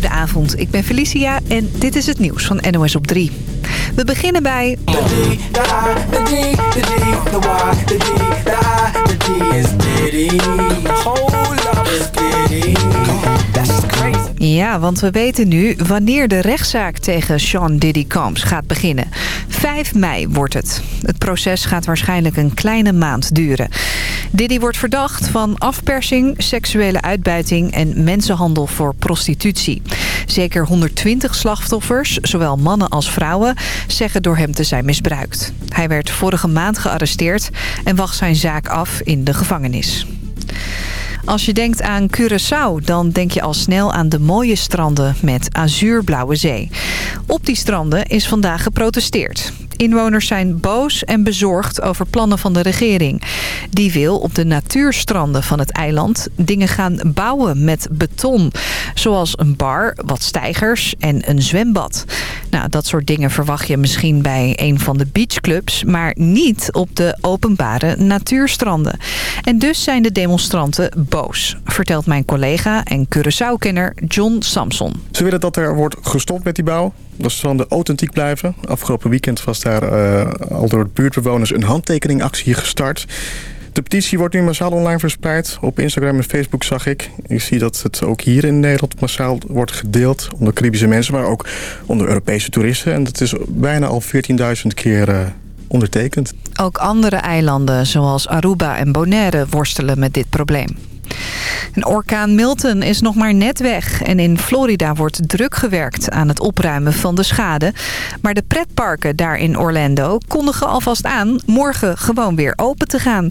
goedenavond. Ik ben Felicia en dit is het nieuws van NOS op 3. We beginnen bij... Ja, want we weten nu wanneer de rechtszaak tegen Sean Diddy Combs gaat beginnen. 5 mei wordt het. Het proces gaat waarschijnlijk een kleine maand duren. Diddy wordt verdacht van afpersing, seksuele uitbuiting en mensenhandel voor prostitutie. Zeker 120 slachtoffers, zowel mannen als vrouwen, zeggen door hem te zijn misbruikt. Hij werd vorige maand gearresteerd en wacht zijn zaak af in de gevangenis. Als je denkt aan Curaçao, dan denk je al snel aan de mooie stranden met azuurblauwe zee. Op die stranden is vandaag geprotesteerd. Inwoners zijn boos en bezorgd over plannen van de regering. Die wil op de natuurstranden van het eiland dingen gaan bouwen met beton. Zoals een bar, wat stijgers en een zwembad. Nou, dat soort dingen verwacht je misschien bij een van de beachclubs... maar niet op de openbare natuurstranden. En dus zijn de demonstranten boos, vertelt mijn collega en Curaçao-kenner John Samson. Ze willen dat er wordt gestopt met die bouw de stranden authentiek blijven. Afgelopen weekend was daar uh, al door buurtbewoners een handtekeningactie gestart. De petitie wordt nu massaal online verspreid. Op Instagram en Facebook zag ik. Ik zie dat het ook hier in Nederland massaal wordt gedeeld. Onder Caribische mensen, maar ook onder Europese toeristen. En dat is bijna al 14.000 keer uh, ondertekend. Ook andere eilanden, zoals Aruba en Bonaire, worstelen met dit probleem. Een orkaan Milton is nog maar net weg. En in Florida wordt druk gewerkt aan het opruimen van de schade. Maar de pretparken daar in Orlando kondigen alvast aan... morgen gewoon weer open te gaan.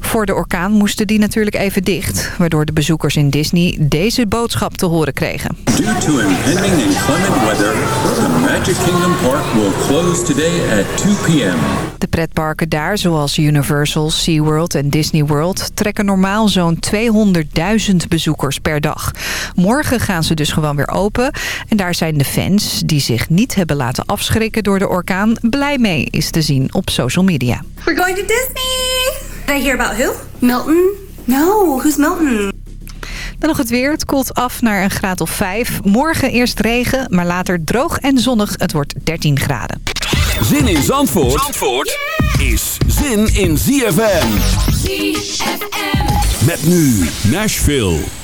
Voor de orkaan moesten die natuurlijk even dicht. Waardoor de bezoekers in Disney deze boodschap te horen kregen. Due to impending inclement weather, the Magic Kingdom Park will close today at 2 p.m. De pretparken daar, zoals Universal, SeaWorld en Disney World... trekken normaal zo'n 200.000 bezoekers per dag. Morgen gaan ze dus gewoon weer open. En daar zijn de fans die zich niet hebben laten afschrikken door de orkaan... blij mee is te zien op social media. We're going to Disney! Did I hear about who? Milton? No, who's Milton? Dan nog het weer. Het koelt af naar een graad of 5. Morgen eerst regen, maar later droog en zonnig. Het wordt 13 graden. Zin in Zandvoort, Zandvoort is zin in ZFM. ZFM. Met nu Nashville.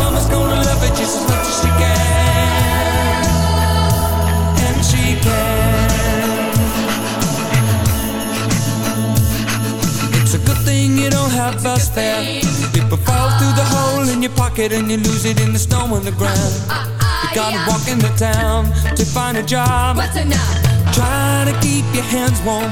She came, and she can It's a good thing you don't have bus fare People fall through the hole in your pocket and you lose it in the snow on the ground. You gotta walk into town to find a job. What's enough? Try to keep your hands warm.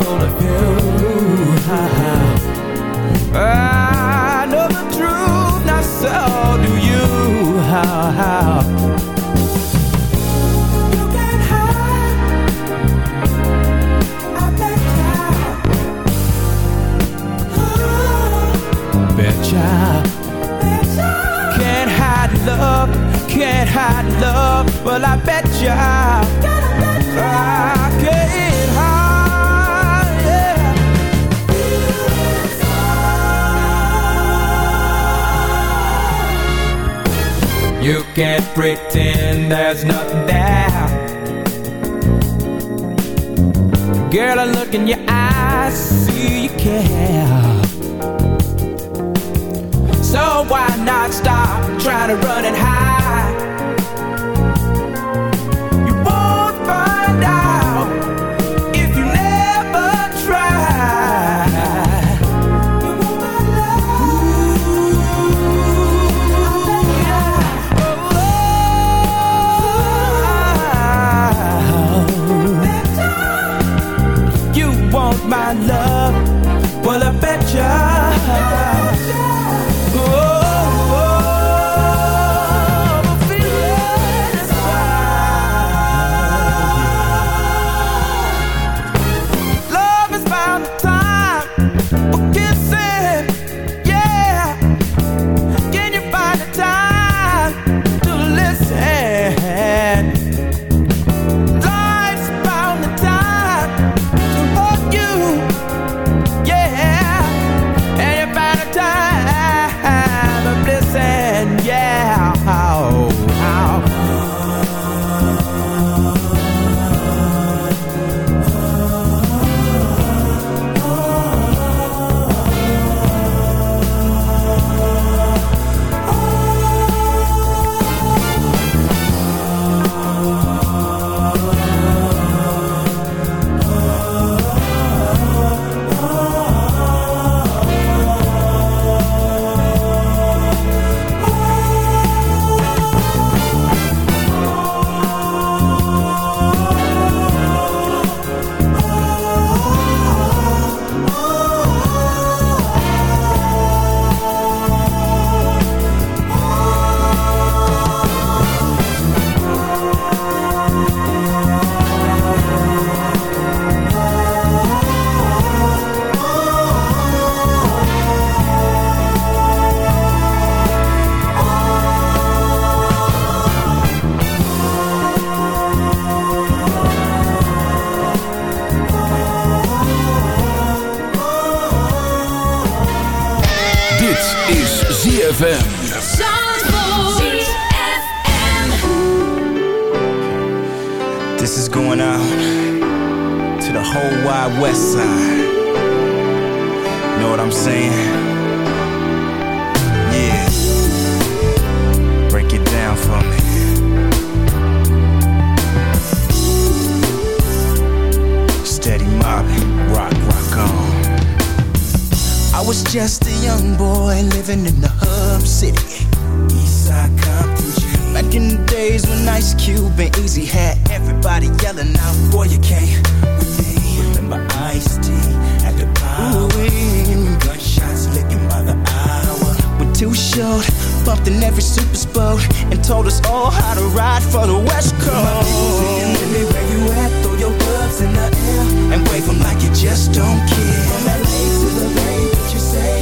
you fool a few. I know the truth, not so do you. How, how? You can't hide. I bet. Betcha. Can't hide love, can't hide love. Well, I bet ya. Can't pretend there's nothing there. Girl, I look in your eyes, see you care. So why not stop trying to run and hide? Bumped in every super boat, and told us all how to ride for the West Coast. Baby, where you at? Throw your gloves in the air and wave 'em like you just don't care. From LA to the Bay, what you say?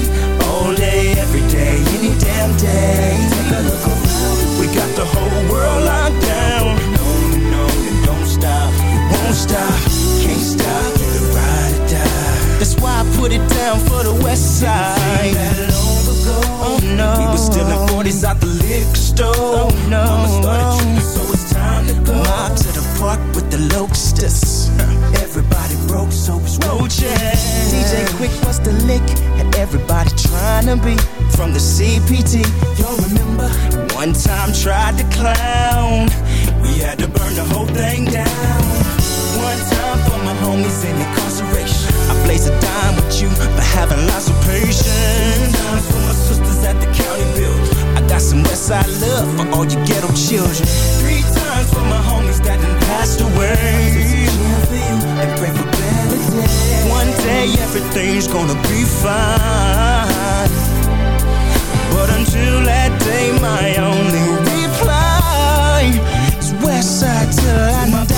All day, every day, any damn day. Take a look around, we got the whole world locked down. No, no, you don't stop, you won't stop, can't stop, you can ride or die. That's why I put it down for the West Side. No, we were stealing 40s out the liquor store. Oh no, Mama started tripping, so it's time to go. Mob to the park with the locusts. Everybody broke, so it's roaches. DJ Quik was the lick, and everybody trying to be from the CPT. Y'all remember? One time tried to clown. We had to burn the whole thing down. One time for my homies in incarceration. Blaze a dime with you for having lots of patience. Times for my sisters at the county build. I got some Westside love for all you ghetto children. Three times for my homies that done passed away. And pray for better days. One day everything's gonna be fine. But until that day, my only reply is Westside till I die.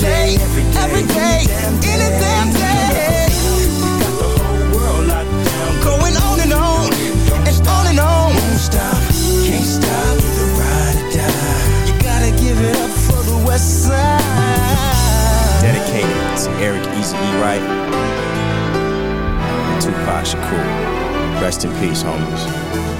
Day, every day, every day any damn day. Got the whole world locked down. Going on and on, and on and on. Won't stop, can't stop, either ride or die. You gotta give it up for the West Side. Dedicated to Eric Easy E. Wright and Tupac Shakur. Rest in peace, homies.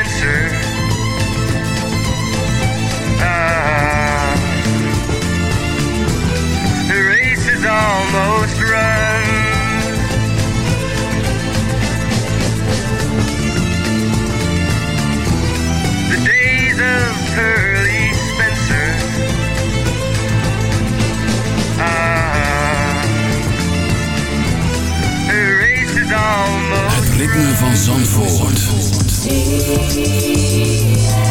Almost run. The days of Pearly Spencer. Ah, the race is almost Het ritme van Zandvoort. I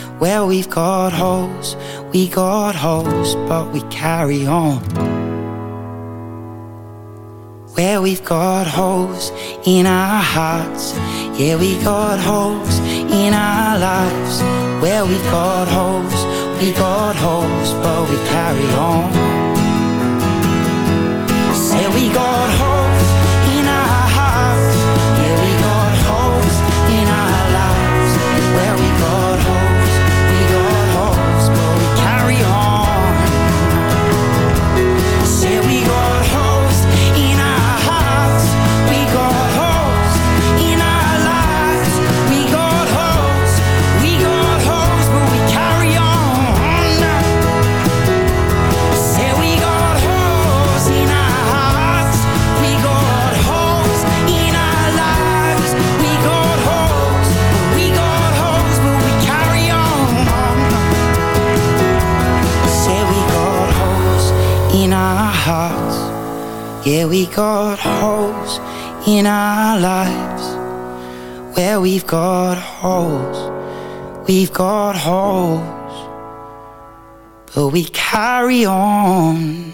Well, we've got holes, we got holes, but we carry on. Well, we've got holes in our hearts. Yeah, we got holes in our lives. Well, we've got holes, we got holes, but we carry on. Say we got got holes, we've got holes, but we carry on.